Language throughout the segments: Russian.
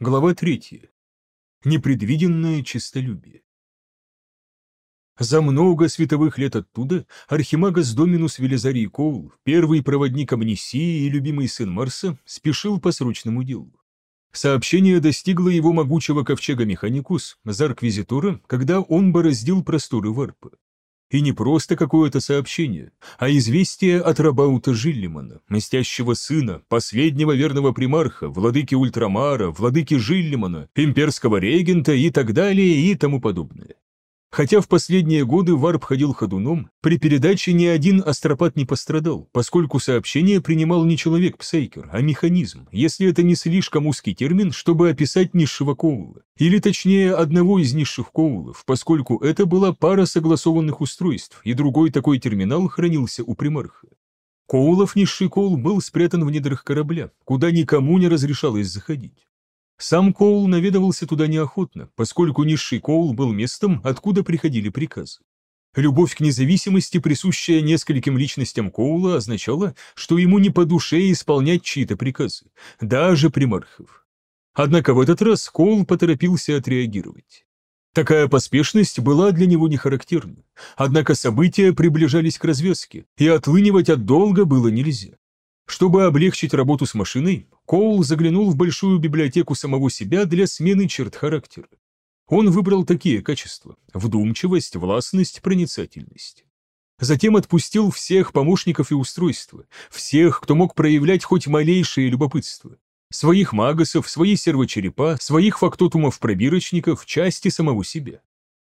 Глава 3. Непредвиденное честолюбие. За много световых лет оттуда Архимагас Доминус Велизарий Коул, первый проводник амнисии и любимый сын Марса, спешил по срочному делу. Сообщение достигло его могучего ковчега Механикус, Зарквизитора, когда он бороздил просторы Варпа. И не просто какое-то сообщение, а известие от Рабаута Жиллимана, мстящего сына, последнего верного примарха, владыки Ультрамара, владыки Жиллимана, имперского регента и так далее и тому подобное. Хотя в последние годы варп ходил ходуном, при передаче ни один астропат не пострадал, поскольку сообщение принимал не человек-псейкер, а механизм, если это не слишком узкий термин, чтобы описать низшего коула. Или точнее, одного из низших коулов, поскольку это была пара согласованных устройств, и другой такой терминал хранился у примарха. Коулов низший коул был спрятан в недрах корабля, куда никому не разрешалось заходить. Сам Коул наведывался туда неохотно, поскольку низший Коул был местом, откуда приходили приказы. Любовь к независимости, присущая нескольким личностям Коула, означала, что ему не по душе исполнять чьи-то приказы, даже примархов. Однако в этот раз Коул поторопился отреагировать. Такая поспешность была для него не характерна, однако события приближались к развязке, и отлынивать от долга было нельзя. Чтобы облегчить работу с машиной, Коул заглянул в большую библиотеку самого себя для смены черт характера. Он выбрал такие качества – вдумчивость, властность, проницательность. Затем отпустил всех помощников и устройства, всех, кто мог проявлять хоть малейшее любопытство. Своих магасов, свои сервочерепа, своих фактотумов-пробирочников, части самого себя.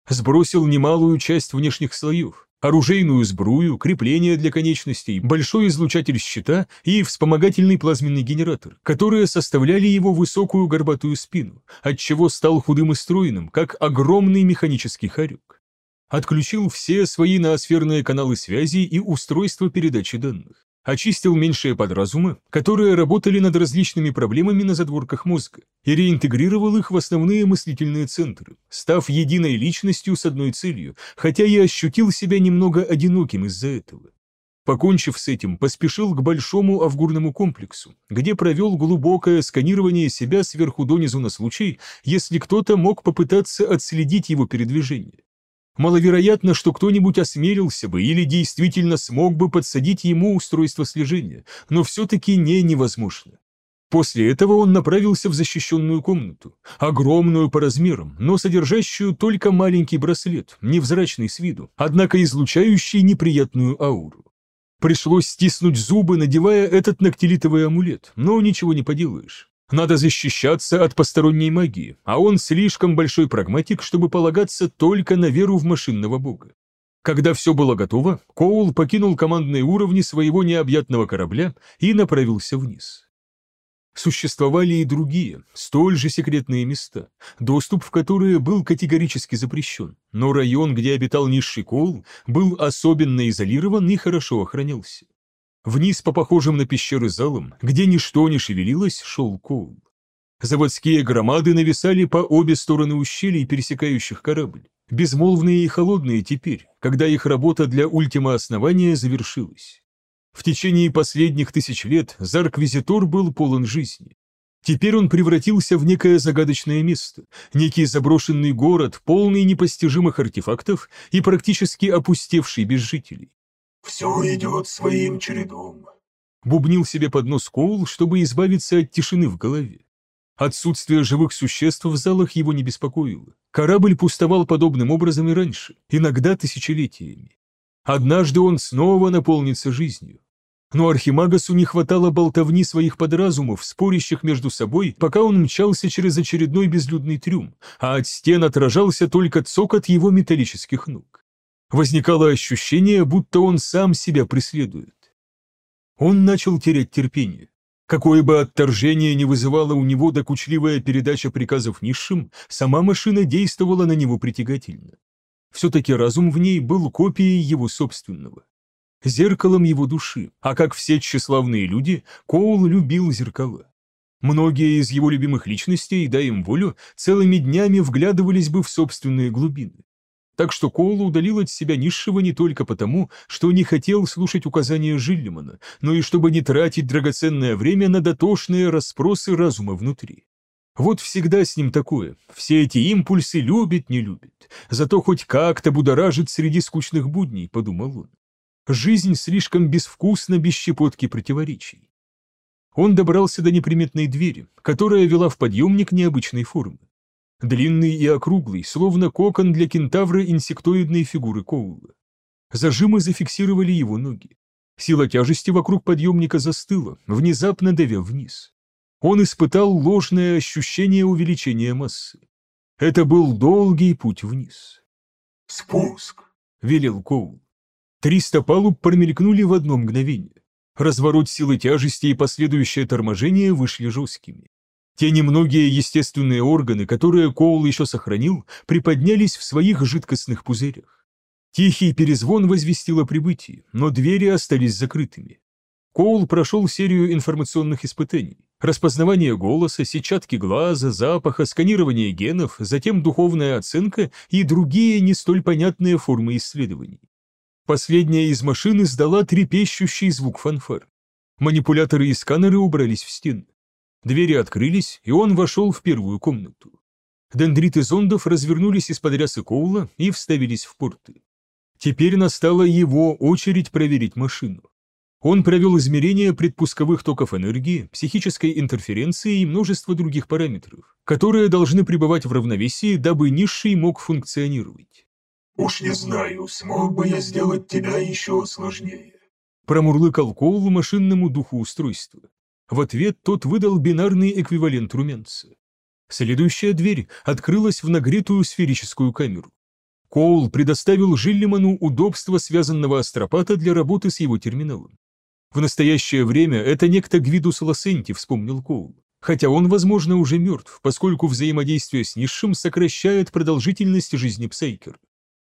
Сбросил немалую часть внешних слоев, оружейную сбрую, крепления для конечностей, большой излучатель щита и вспомогательный плазменный генератор, которые составляли его высокую горбатую спину, отчего стал худым и стройным, как огромный механический хорек. Отключил все свои ноосферные каналы связи и устройства передачи данных очистил меньшие подразумы, которые работали над различными проблемами на задворках мозга, и реинтегрировал их в основные мыслительные центры, став единой личностью с одной целью, хотя и ощутил себя немного одиноким из-за этого. Покончив с этим, поспешил к большому авгурному комплексу, где провел глубокое сканирование себя сверху донизу на случай, если кто-то мог попытаться отследить его передвижение. Маловероятно, что кто-нибудь осмелился бы или действительно смог бы подсадить ему устройство слежения, но все-таки не невозможно. После этого он направился в защищенную комнату, огромную по размерам, но содержащую только маленький браслет, невзрачный с виду, однако излучающий неприятную ауру. Пришлось стиснуть зубы, надевая этот нактилитовый амулет, но ничего не поделаешь. Надо защищаться от посторонней магии, а он слишком большой прагматик, чтобы полагаться только на веру в машинного бога. Когда все было готово, Коул покинул командные уровни своего необъятного корабля и направился вниз. Существовали и другие, столь же секретные места, доступ в которые был категорически запрещен, но район, где обитал низший Коул, был особенно изолирован и хорошо охранялся. Вниз по похожим на пещеры залам, где ничто не шевелилось, шел Коул. Заводские громады нависали по обе стороны ущелий, пересекающих корабль, безмолвные и холодные теперь, когда их работа для ультима-основания завершилась. В течение последних тысяч лет Зарквизитор был полон жизни. Теперь он превратился в некое загадочное место, некий заброшенный город, полный непостижимых артефактов и практически опустевший без жителей. «Все идет своим чередом», — бубнил себе под нос Коул, чтобы избавиться от тишины в голове. Отсутствие живых существ в залах его не беспокоило. Корабль пустовал подобным образом и раньше, иногда тысячелетиями. Однажды он снова наполнится жизнью. Но Архимагасу не хватало болтовни своих подразумов, спорящих между собой, пока он мчался через очередной безлюдный трюм, а от стен отражался только цокот его металлических ног. Возникало ощущение, будто он сам себя преследует. Он начал терять терпение. Какое бы отторжение не вызывала у него докучливая передача приказов низшим, сама машина действовала на него притягательно. Все-таки разум в ней был копией его собственного. Зеркалом его души, а как все тщеславные люди, Коул любил зеркала. Многие из его любимых личностей, дай им волю, целыми днями вглядывались бы в собственные глубины. Так что Коул удалил от себя низшего не только потому, что не хотел слушать указания Жиллимана, но и чтобы не тратить драгоценное время на дотошные расспросы разума внутри. Вот всегда с ним такое. Все эти импульсы любит, не любит. Зато хоть как-то будоражит среди скучных будней, подумал он. Жизнь слишком безвкусна без щепотки противоречий. Он добрался до неприметной двери, которая вела в подъемник необычной формы. Длинный и округлый, словно кокон для кентавра инсектоидной фигуры Коула. Зажимы зафиксировали его ноги. Сила тяжести вокруг подъемника застыла, внезапно давя вниз. Он испытал ложное ощущение увеличения массы. Это был долгий путь вниз. «Спуск!» — велел Коул. Триста палуб промелькнули в одно мгновение. Разворот силы тяжести и последующее торможение вышли жесткими. Те немногие естественные органы, которые Коул еще сохранил, приподнялись в своих жидкостных пузырях. Тихий перезвон возвестил о прибытии, но двери остались закрытыми. Коул прошел серию информационных испытаний. Распознавание голоса, сетчатки глаза, запаха, сканирование генов, затем духовная оценка и другие не столь понятные формы исследований. Последняя из машин издала трепещущий звук фанфар. Манипуляторы и сканеры убрались в стены. Двери открылись, и он вошел в первую комнату. Дендриты зондов развернулись из-под рясы Коула и вставились в порты. Теперь настала его очередь проверить машину. Он провел измерения предпусковых токов энергии, психической интерференции и множество других параметров, которые должны пребывать в равновесии, дабы низший мог функционировать. «Уж не знаю, смог бы я сделать тебя еще сложнее», промурлыкал Коул машинному духу устройства. В ответ тот выдал бинарный эквивалент румянца. Следующая дверь открылась в нагретую сферическую камеру. Коул предоставил Жиллиману удобство связанного астропата для работы с его терминалом. В настоящее время это некто Гвидус Лосенти, вспомнил Коул. Хотя он, возможно, уже мертв, поскольку взаимодействие с низшим сокращает продолжительность жизни псайкера.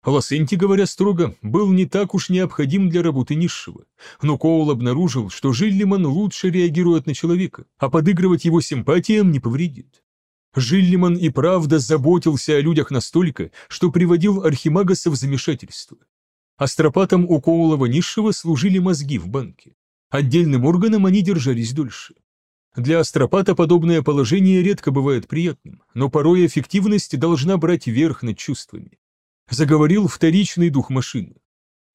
Лосенти, говоря строго, был не так уж необходим для работы низшего, но Коул обнаружил, что Жиллиман лучше реагирует на человека, а подыгрывать его симпатиям не повредит. Жиллиман и правда заботился о людях настолько, что приводил Архимагаса в замешательство. Астропатом у Коулова низшего служили мозги в банке. Отдельным органом они держались дольше. Для астропата подобное положение редко бывает приятным, но порой эффективность должна брать верх над чувствами. Заговорил вторичный дух машины.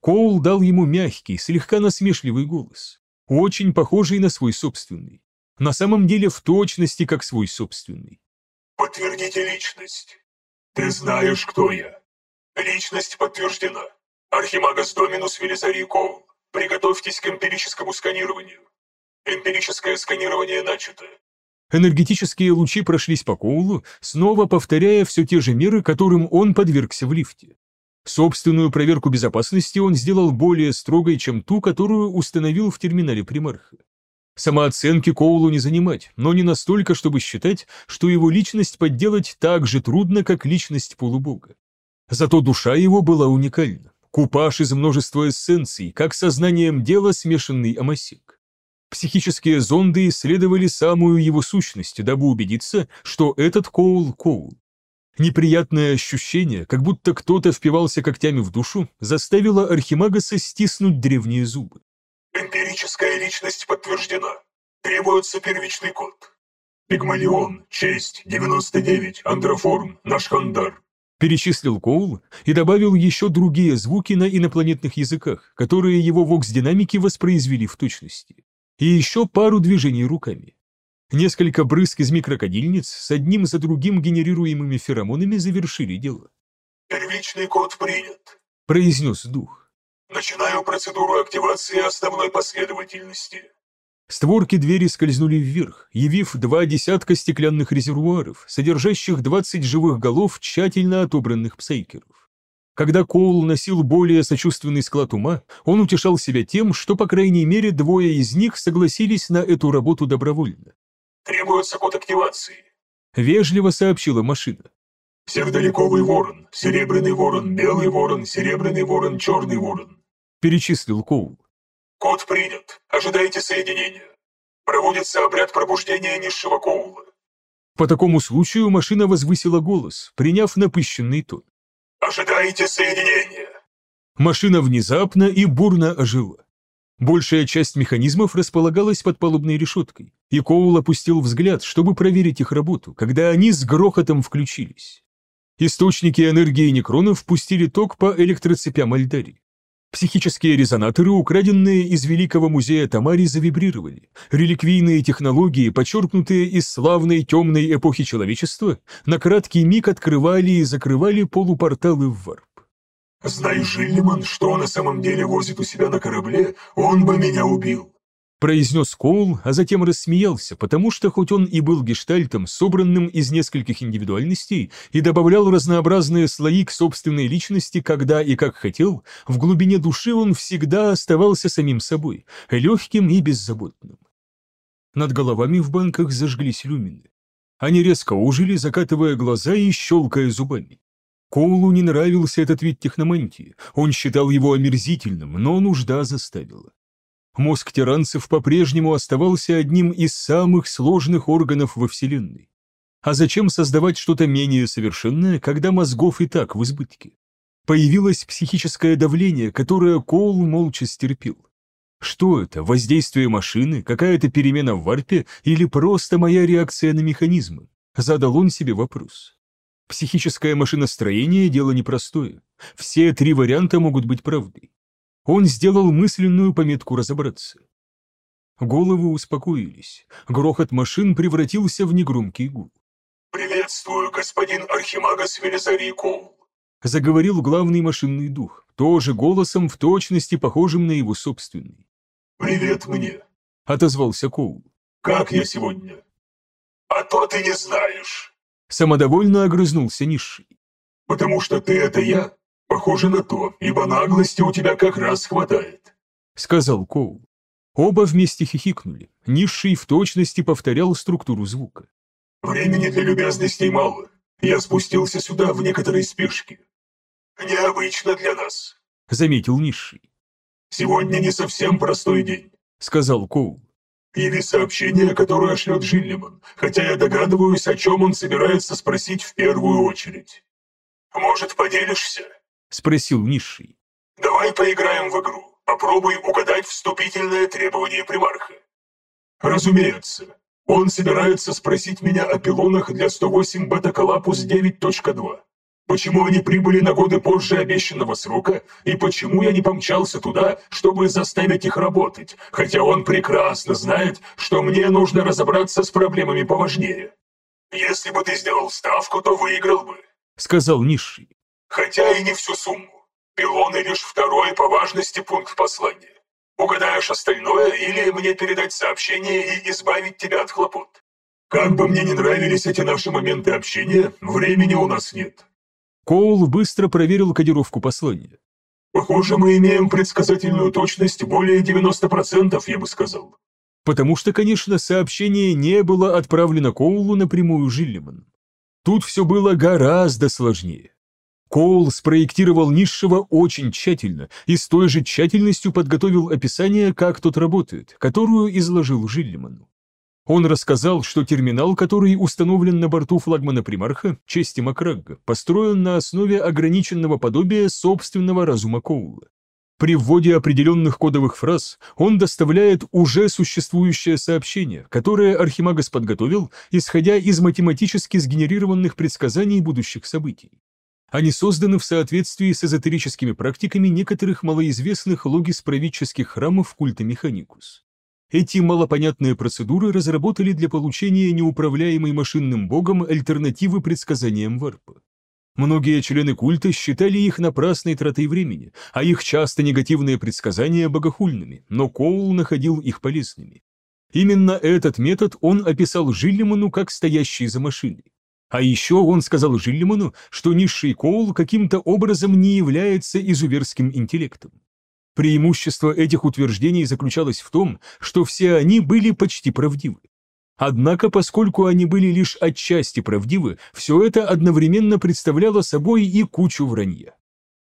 Коул дал ему мягкий, слегка насмешливый голос, очень похожий на свой собственный. На самом деле в точности как свой собственный. Подтвердите личность. Ты знаешь, кто я. Личность подтверждена. Архимагас Доминус Велизарий Коул. Приготовьтесь к эмпирическому сканированию. Эмпирическое сканирование начато. Энергетические лучи прошлись по Коулу, снова повторяя все те же меры, которым он подвергся в лифте. Собственную проверку безопасности он сделал более строгой, чем ту, которую установил в терминале примарха. Самооценки Коулу не занимать, но не настолько, чтобы считать, что его личность подделать так же трудно, как личность полубога. Зато душа его была уникальна. Купаж из множества эссенций, как сознанием дела смешанный амасик. Психические зонды исследовали самую его сущность, дабы убедиться, что этот Коул – Коул. Неприятное ощущение, как будто кто-то впивался когтями в душу, заставило Архимагаса стиснуть древние зубы. Эмпирическая личность подтверждена. Требуется первичный код. Пигмалион, честь, 99, андроформ, наш хандар. Перечислил Коул и добавил еще другие звуки на инопланетных языках, которые его вокс-динамики воспроизвели в точности. И еще пару движений руками. Несколько брызг из микрокодильниц с одним за другим генерируемыми феромонами завершили дело. «Первичный код принят», — произнес дух. Начинаю процедуру активации основной последовательности. Створки двери скользнули вверх, явив два десятка стеклянных резервуаров, содержащих 20 живых голов тщательно отобранных псейкеров. Когда Коул носил более сочувственный склад ума, он утешал себя тем, что, по крайней мере, двое из них согласились на эту работу добровольно. «Требуется код активации», — вежливо сообщила машина. «Сердоликовый ворон, серебряный ворон, белый ворон, серебряный ворон, черный ворон перечислил Коул. «Код принят. Ожидайте соединения. Проводится обряд пробуждения низшего Коула». По такому случаю машина возвысила голос, приняв напыщенный тон. «Ожидайте соединения». Машина внезапно и бурно ожила. Большая часть механизмов располагалась под палубной решеткой, и Коул опустил взгляд, чтобы проверить их работу, когда они с грохотом включились. Источники энергии некронов пустили ток по электроцепям Альдари. Психические резонаторы, украденные из Великого музея Тамари, завибрировали. Реликвийные технологии, почерпнутые из славной темной эпохи человечества, на краткий миг открывали и закрывали полупорталы в варп. «Знаешь, Жиллиман, что на самом деле возит у себя на корабле, он бы меня убил произнес Коул, а затем рассмеялся, потому что хоть он и был гештальтом, собранным из нескольких индивидуальностей, и добавлял разнообразные слои к собственной личности, когда и как хотел, в глубине души он всегда оставался самим собой, легким и беззаботным. Над головами в банках зажглись люмины. Они резко ужили, закатывая глаза и щелкая зубами. Коулу не нравился этот вид техномантии, он считал его омерзительным, но нужда заставила. Мозг тиранцев по-прежнему оставался одним из самых сложных органов во Вселенной. А зачем создавать что-то менее совершенное, когда мозгов и так в избытке? Появилось психическое давление, которое Коул молча стерпел. Что это, воздействие машины, какая-то перемена в варпе или просто моя реакция на механизмы? Задал он себе вопрос. Психическое машиностроение – дело непростое. Все три варианта могут быть правдой. Он сделал мысленную пометку разобраться. Головы успокоились. Грохот машин превратился в негромкий гул. «Приветствую, господин Архимагас Велизарий Коул», — заговорил главный машинный дух, тоже голосом в точности похожим на его собственный. «Привет мне», — отозвался Коул. «Как я сегодня?» «А то ты не знаешь», — самодовольно огрызнулся Низший. «Потому что ты — это я, «Похоже на то, ибо наглости у тебя как раз хватает», — сказал Коул. Оба вместе хихикнули. Низший в точности повторял структуру звука. «Времени для любезностей мало. Я спустился сюда в некоторой спешке. Необычно для нас», — заметил Низший. «Сегодня не совсем простой день», — сказал Коул. «Или сообщение, которое шлет Жиллиман, хотя я догадываюсь, о чем он собирается спросить в первую очередь. Может, поделишься?» — спросил Низший. «Давай поиграем в игру. Попробуй угадать вступительное требование примарха». «Разумеется. Он собирается спросить меня о пилонах для 108 бета-колапус 9.2. Почему они прибыли на годы позже обещанного срока, и почему я не помчался туда, чтобы заставить их работать, хотя он прекрасно знает, что мне нужно разобраться с проблемами поважнее. Если бы ты сделал ставку, то выиграл бы», — сказал Низший. Хотя и не всю сумму. Пилоны лишь второй по важности пункт послания. Угадаешь остальное или мне передать сообщение и избавить тебя от хлопот. Как бы мне не нравились эти наши моменты общения, времени у нас нет. Коул быстро проверил кодировку послания. Похоже, мы имеем предсказательную точность более 90%, я бы сказал. Потому что, конечно, сообщение не было отправлено Коулу напрямую Жиллиман. Тут все было гораздо сложнее. Коул спроектировал низшего очень тщательно и с той же тщательностью подготовил описание, как тот работает, которую изложил Жиллиману. Он рассказал, что терминал, который установлен на борту флагмана Примарха, чести Макрагга, построен на основе ограниченного подобия собственного разума Коула. При вводе определенных кодовых фраз он доставляет уже существующее сообщение, которое Архимагас подготовил, исходя из математически сгенерированных предсказаний будущих событий. Они созданы в соответствии с эзотерическими практиками некоторых малоизвестных логисправических храмов культа Механикус. Эти малопонятные процедуры разработали для получения неуправляемой машинным богом альтернативы предсказаниям варпа. Многие члены культа считали их напрасной тратой времени, а их часто негативные предсказания богохульными, но Коул находил их полезными. Именно этот метод он описал Жиллиману как стоящий за машиной. А еще он сказал Жиллиману, что низший Коул каким-то образом не является изуверским интеллектом. Преимущество этих утверждений заключалось в том, что все они были почти правдивы. Однако, поскольку они были лишь отчасти правдивы, все это одновременно представляло собой и кучу вранья.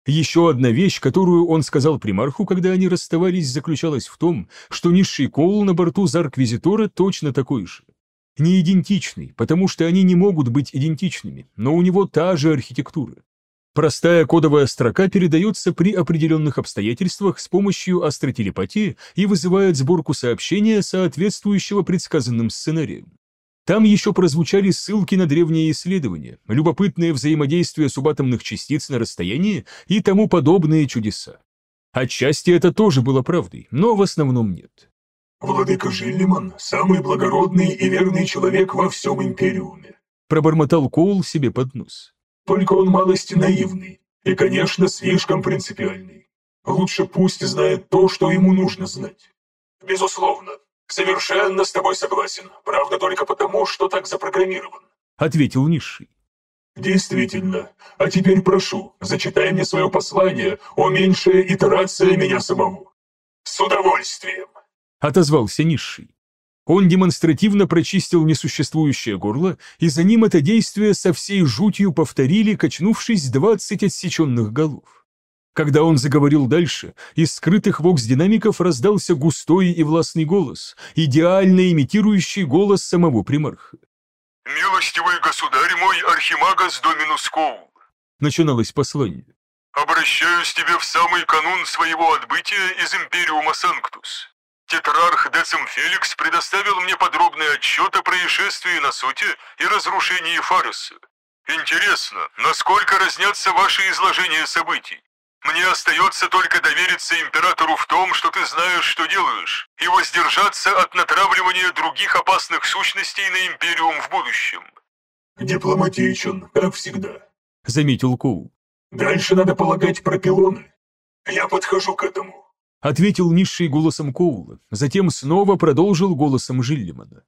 Еще одна вещь, которую он сказал примарху, когда они расставались, заключалась в том, что низший Коул на борту Зарквизитора точно такой же не идентичный, потому что они не могут быть идентичными, но у него та же архитектура. Простая кодовая строка передается при определенных обстоятельствах с помощью астротелепатии и вызывает сборку сообщения, соответствующего предсказанным сценариям. Там еще прозвучали ссылки на древние исследования, любопытные взаимодействия субатомных частиц на расстоянии и тому подобные чудеса. Отчасти это тоже было правдой, но в основном нет. «Владыка Жиллиман – самый благородный и верный человек во всем Империуме», – пробормотал Коул себе под нос. Только он малости наивный и, конечно, слишком принципиальный. Лучше пусть знает то, что ему нужно знать. Безусловно. Совершенно с тобой согласен. Правда, только потому, что так запрограммирован. Ответил Низший. Действительно. А теперь прошу, зачитай мне свое послание, о меньшая итерация меня самого. С удовольствием. Отозвался Низший. Он демонстративно прочистил несуществующее горло, и за ним это действие со всей жутью повторили, качнувшись двадцать отсеченных голов. Когда он заговорил дальше, из скрытых вокс-динамиков раздался густой и властный голос, идеально имитирующий голос самого примарха. «Милостивый государь мой, Архимагас Доминус Коул!» Начиналось послание. «Обращаюсь тебе в самый канун своего отбытия из Империума Санктус. Тетрарх Децим Феликс предоставил мне подробный отчет о происшествии на Суте и разрушении Фаруса. Интересно, насколько разнятся ваши изложения событий? Мне остается только довериться императору в том, что ты знаешь, что делаешь, и воздержаться от натравливания других опасных сущностей на Империум в будущем. Дипломатичен, как всегда, заметил Коу. Дальше надо полагать про пилоны. Я подхожу к этому ответил низший голосом Коула, затем снова продолжил голосом Жиллимана.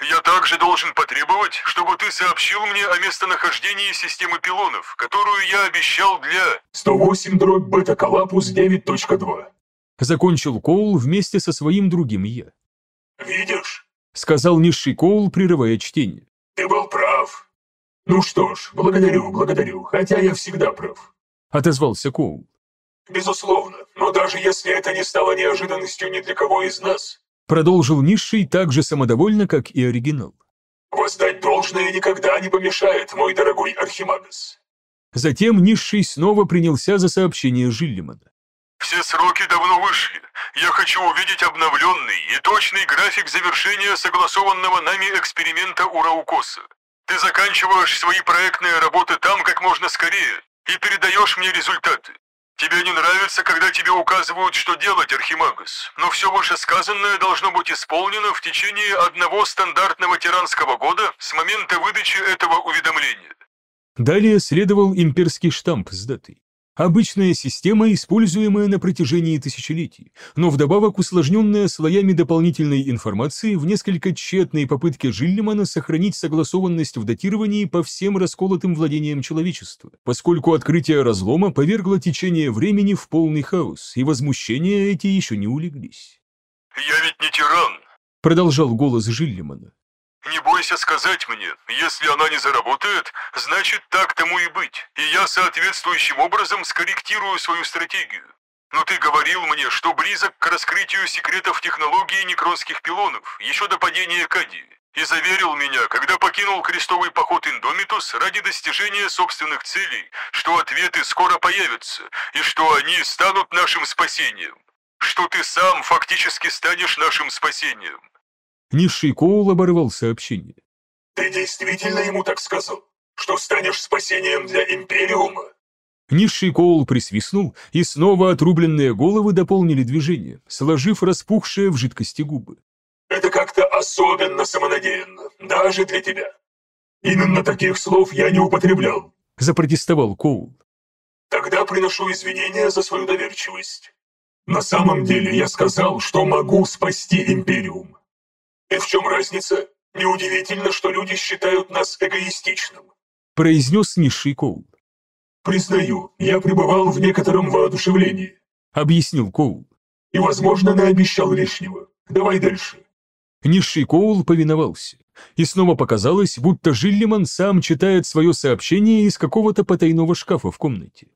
«Я также должен потребовать, чтобы ты сообщил мне о местонахождении системы пилонов, которую я обещал для...» «108 дробь бета-коллапус 9.2», закончил Коул вместе со своим другим «я». «Видишь?» — сказал низший Коул, прерывая чтение. «Ты был прав. Ну что ж, благодарю, благодарю, хотя я всегда прав», — отозвался Коул. «Безусловно, но даже если это не стало неожиданностью ни для кого из нас...» Продолжил Низший так же самодовольно, как и оригинал. «Воздать должное никогда не помешает, мой дорогой Архимагас». Затем Низший снова принялся за сообщение Жиллимана. «Все сроки давно вышли. Я хочу увидеть обновленный и точный график завершения согласованного нами эксперимента у Раукоса. Ты заканчиваешь свои проектные работы там как можно скорее и передаешь мне результаты. Тебе не нравится, когда тебе указывают, что делать, Архимагус, но все вышесказанное должно быть исполнено в течение одного стандартного тиранского года с момента выдачи этого уведомления. Далее следовал имперский штамп с датой. Обычная система, используемая на протяжении тысячелетий, но вдобавок усложненная слоями дополнительной информации в несколько тщетной попытке Жиллимана сохранить согласованность в датировании по всем расколотым владениям человечества, поскольку открытие разлома повергло течение времени в полный хаос, и возмущения эти еще не улеглись. «Я ведь не тиран», — продолжал голос Жиллимана. Не бойся сказать мне, если она не заработает, значит так тому и быть, и я соответствующим образом скорректирую свою стратегию. Но ты говорил мне, что близок к раскрытию секретов технологии некронских пилонов, еще до падения Кадии, и заверил меня, когда покинул крестовый поход Индомитус ради достижения собственных целей, что ответы скоро появятся, и что они станут нашим спасением. Что ты сам фактически станешь нашим спасением. Низший Коул оборвал сообщение. «Ты действительно ему так сказал? Что станешь спасением для Империума?» Низший Коул присвистнул, и снова отрубленные головы дополнили движение, сложив распухшие в жидкости губы. «Это как-то особенно самонадеянно, даже для тебя. Именно таких слов я не употреблял», — запротестовал Коул. «Тогда приношу извинения за свою доверчивость. На самом деле я сказал, что могу спасти Империум. И в чем разница? Неудивительно, что люди считают нас эгоистичным. Произнес низший Коул. Признаю, я пребывал в некотором воодушевлении. Объяснил Коул. И, возможно, наобещал лишнего. Давай дальше. Низший Коул повиновался. И снова показалось, будто Жиллиман сам читает свое сообщение из какого-то потайного шкафа в комнате.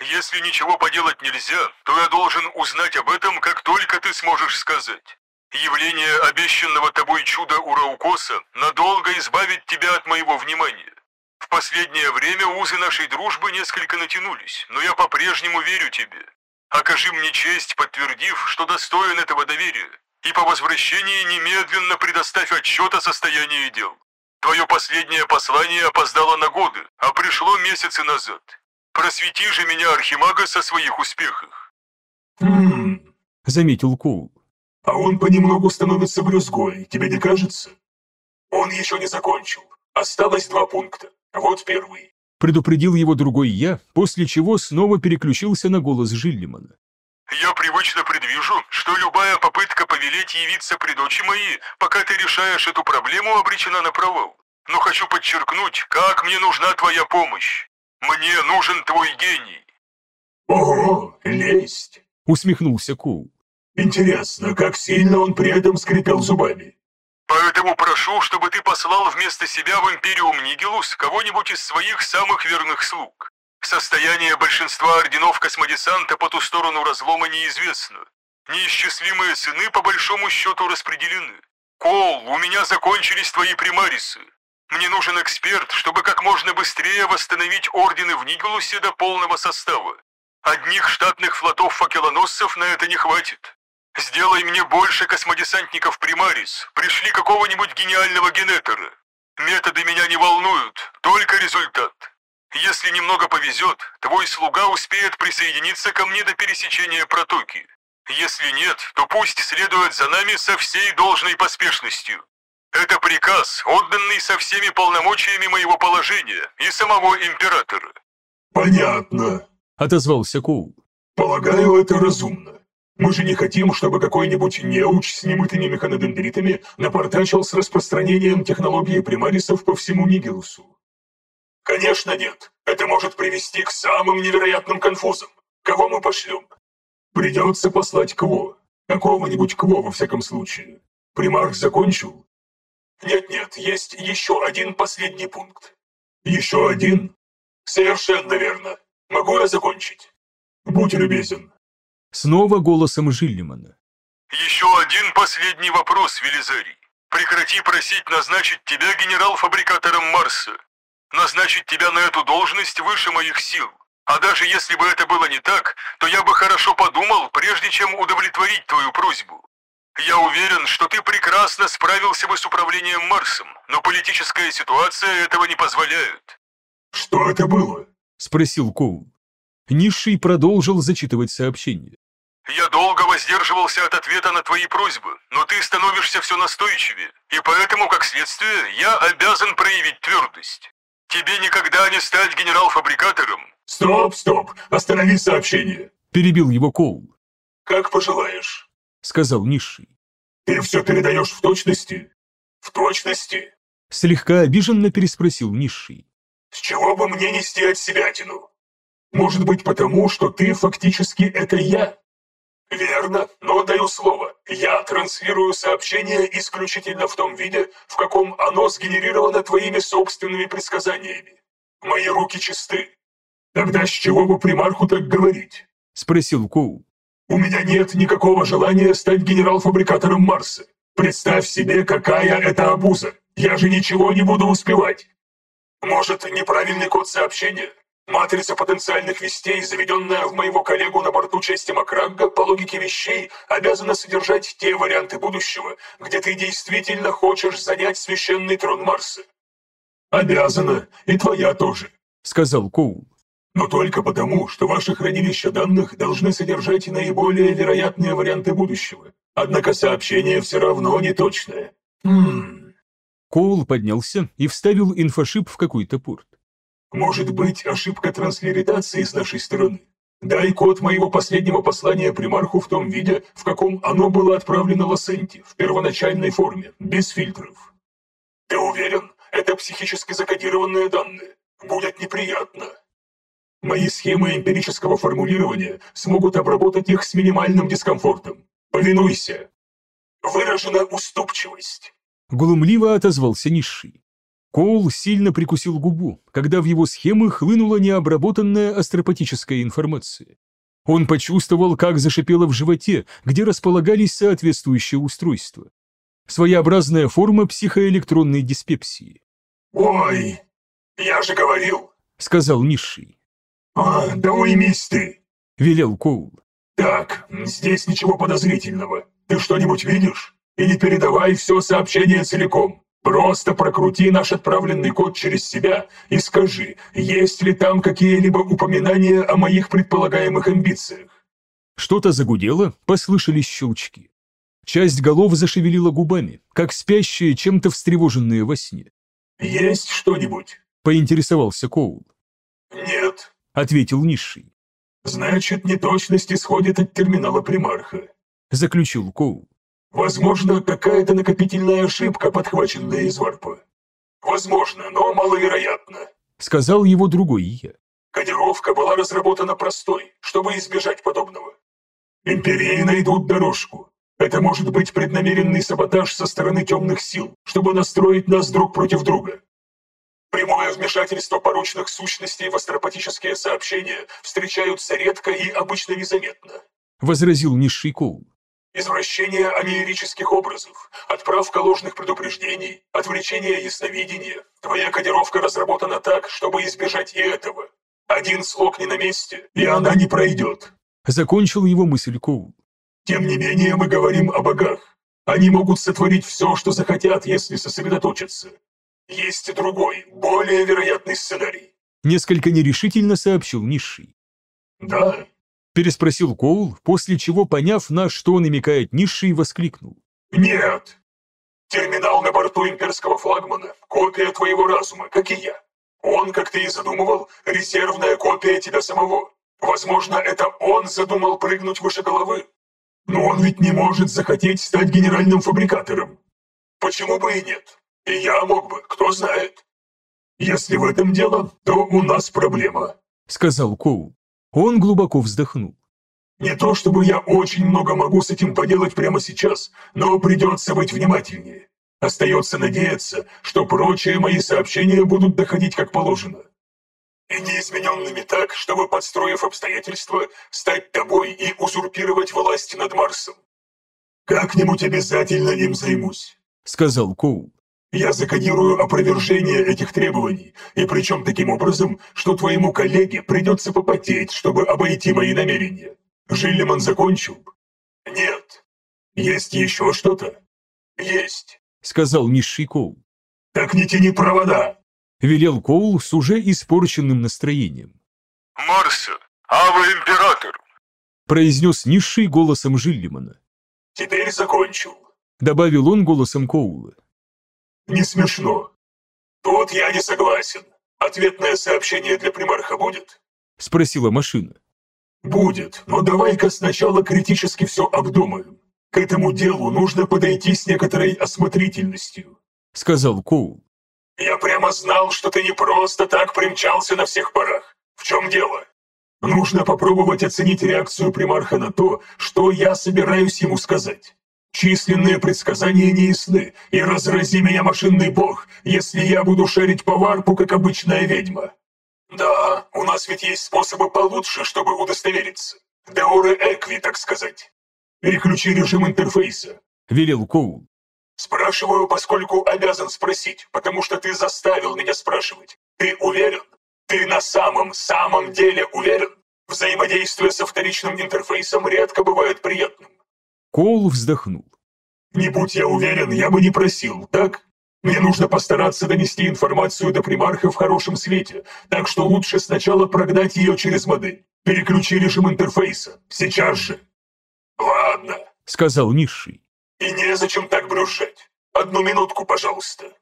«Если ничего поделать нельзя, то я должен узнать об этом, как только ты сможешь сказать. Явление обещанного тобой чуда Ураукоса надолго избавит тебя от моего внимания. В последнее время узы нашей дружбы несколько натянулись, но я по-прежнему верю тебе. Окажи мне честь, подтвердив, что достоин этого доверия, и по возвращении немедленно предоставь отчет о состоянии дел. Твое последнее послание опоздало на годы, а пришло месяцы назад. Просвети же меня, Архимага, со своих успехах. Хм, Заметил Коул. А он понемногу становится брюзгой, тебе не кажется? Он еще не закончил. Осталось два пункта. Вот первый. Предупредил его другой я, после чего снова переключился на голос Жиллимана. Я привычно предвижу, что любая попытка повелеть явиться пред очи мои, пока ты решаешь эту проблему, обречена на провал. Но хочу подчеркнуть, как мне нужна твоя помощь. Мне нужен твой гений. Ого, лесть. Усмехнулся Коул. Интересно, как сильно он при этом скрипел зубами. Поэтому прошу, чтобы ты послал вместо себя в Империум Нигелус кого-нибудь из своих самых верных слуг. Состояние большинства орденов космодесанта по ту сторону разлома неизвестно. Неисчислимые сыны по большому счету распределены. Кол, у меня закончились твои примарисы. Мне нужен эксперт, чтобы как можно быстрее восстановить ордены в Нигелусе до полного состава. Одних штатных флотов факелоносцев на это не хватит. Сделай мне больше космодесантников Примарис. Пришли какого-нибудь гениального генетора. Методы меня не волнуют, только результат. Если немного повезет, твой слуга успеет присоединиться ко мне до пересечения протоки. Если нет, то пусть следует за нами со всей должной поспешностью. Это приказ, отданный со всеми полномочиями моего положения и самого императора. Понятно. Отозвался Коул. Полагаю, это разумно. Мы же не хотим, чтобы какой-нибудь неуч с немытыми механодендритами напортачил с распространением технологии примарисов по всему Нигелусу. Конечно нет. Это может привести к самым невероятным конфузам. Кого мы пошлем? Придется послать Кво. Какого-нибудь Кво, во всяком случае. Примарх закончил? Нет-нет, есть еще один последний пункт. Еще один? Совершенно верно. Могу я закончить? Будь любезен. Снова голосом Жиллимана. Еще один последний вопрос, Велизарий. Прекрати просить назначить тебя генерал-фабрикатором Марса. Назначить тебя на эту должность выше моих сил. А даже если бы это было не так, то я бы хорошо подумал, прежде чем удовлетворить твою просьбу. Я уверен, что ты прекрасно справился бы с управлением Марсом, но политическая ситуация этого не позволяет. Что это было? Спросил Коул. Низший продолжил зачитывать сообщение. Я долго воздерживался от ответа на твои просьбы, но ты становишься все настойчивее, и поэтому, как следствие, я обязан проявить твердость. Тебе никогда не стать генерал-фабрикатором. Стоп, стоп, останови сообщение. Перебил его Коул. Как пожелаешь. Сказал Низший. Ты все передаешь в точности? В точности? Слегка обиженно переспросил Низший. С чего бы мне нести от себя тяну? Может быть потому, что ты фактически это я? Верно, но даю слово. Я транслирую сообщение исключительно в том виде, в каком оно сгенерировано твоими собственными предсказаниями. Мои руки чисты. Тогда с чего бы примарху так говорить? Спросил Коул. У меня нет никакого желания стать генерал-фабрикатором Марса. Представь себе, какая это обуза. Я же ничего не буду успевать. Может, неправильный код сообщения? Матрица потенциальных вестей, заведенная в моего коллегу на борту части Макрагга, по логике вещей, обязана содержать те варианты будущего, где ты действительно хочешь занять священный трон Марса. Обязана, и твоя тоже. Сказал Коул. Но только потому, что ваши хранилища данных должны содержать наиболее вероятные варианты будущего. Однако сообщение все равно не точное. Хм, Коул поднялся и вставил инфошип в какой-то порт. Может быть ошибка транслиритации с нашей стороны. Дай код моего последнего послания примарху в том виде, в каком оно было отправлено Лосенти, в первоначальной форме, без фильтров. Ты уверен? Это психически закодированные данные. Будет неприятно. Мои схемы эмпирического формулирования смогут обработать их с минимальным дискомфортом. Повинуйся. Выражена уступчивость. Глумливо отозвался Низший. Коул сильно прикусил губу, когда в его схемы хлынула необработанная астропатическая информация. Он почувствовал, как зашипело в животе, где располагались соответствующие устройства. Своеобразная форма психоэлектронной диспепсии. Ой, Я же говорил. Сказал низший. А, да уймись ты. Велел Коул. Так, здесь ничего подозрительного. Ты что-нибудь видишь? И не передавай все сообщение целиком. Просто прокрути наш отправленный код через себя и скажи, есть ли там какие-либо упоминания о моих предполагаемых амбициях. Что-то загудело, послышались щелчки. Часть голов зашевелила губами, как спящие, чем-то встревоженные во сне. «Есть что-нибудь?» — поинтересовался Коул. «Нет», — ответил низший. «Значит, неточность исходит от терминала примарха», — заключил Коул. «Возможно, какая-то накопительная ошибка, подхваченная из варпа. Возможно, но маловероятно», — сказал его другой я. «Кодировка была разработана простой, чтобы избежать подобного. Империи найдут дорожку. Это может быть преднамеренный саботаж со стороны темных сил, чтобы настроить нас друг против друга. Прямое вмешательство порочных сущностей в астропатические сообщения встречаются редко и обычно незаметно. Возразил низший Коул. Извращение амерических образов, отправка ложных предупреждений, отвлечение ясновидения. Твоя кодировка разработана так, чтобы избежать и этого. Один слог не на месте, и она не пройдет. Закончил его мысль Коул. Тем не менее, мы говорим о богах. Они могут сотворить все, что захотят, если сосредоточатся. Есть другой, более вероятный сценарий. Несколько нерешительно сообщил Низший. Да, Переспросил Коул, после чего, поняв, на что намекает Низший, воскликнул. нет. Терминал на борту имперского флагмана – копия твоего разума, как и я. Он, как ты и задумывал, резервная копия тебя самого. Возможно, это он задумал прыгнуть выше головы. Но он ведь не может захотеть стать генеральным фабрикатором. Почему бы и нет? И я мог бы, кто знает. Если в этом дело, то у нас проблема. Сказал Коул. Он глубоко вздохнул. Не то чтобы я очень много могу с этим поделать прямо сейчас, но придется быть внимательнее. Остается надеяться, что прочие мои сообщения будут доходить как положено. И неизмененными так, чтобы, подстроив обстоятельства, стать тобой и узурпировать власть над Марсом. Как-нибудь обязательно им займусь. Сказал Коул. Я закодирую опровержение этих требований, и причем таким образом, что твоему коллеге придется попотеть, чтобы обойти мои намерения. Жиллиман закончил? Нет. Есть еще что-то? Есть. Сказал низший Коул. Так не тяни провода. Велел Коул с уже испорченным настроением. Марса, Ава Император. Произнес низший голосом Жиллимана. Теперь закончил. Добавил он голосом Коула. Не смешно. Тут я не согласен. Ответное сообщение для примарха будет? Спросила машина. Будет, но давай-ка сначала критически все обдумаем. К этому делу нужно подойти с некоторой осмотрительностью. Сказал Коул. Я прямо знал, что ты не просто так примчался на всех парах. В чем дело? Нужно попробовать оценить реакцию примарха на то, что я собираюсь ему сказать. Численные предсказания не ясны, и разрази меня машинный бог, если я буду шарить по варпу, как обычная ведьма. Да, у нас ведь есть способы получше, чтобы удостовериться. Деоры Экви, так сказать. Переключи режим интерфейса. Велел Коул. Спрашиваю, поскольку обязан спросить, потому что ты заставил меня спрашивать. Ты уверен? Ты на самом-самом деле уверен? Взаимодействие со вторичным интерфейсом редко бывает приятным. Коул вздохнул. Не будь я уверен, я бы не просил, так? Мне нужно постараться донести информацию до примарха в хорошем свете, так что лучше сначала прогнать ее через модель. Переключи режим интерфейса. Сейчас же. Ладно. Сказал низший. И незачем так брюзжать. Одну минутку, пожалуйста.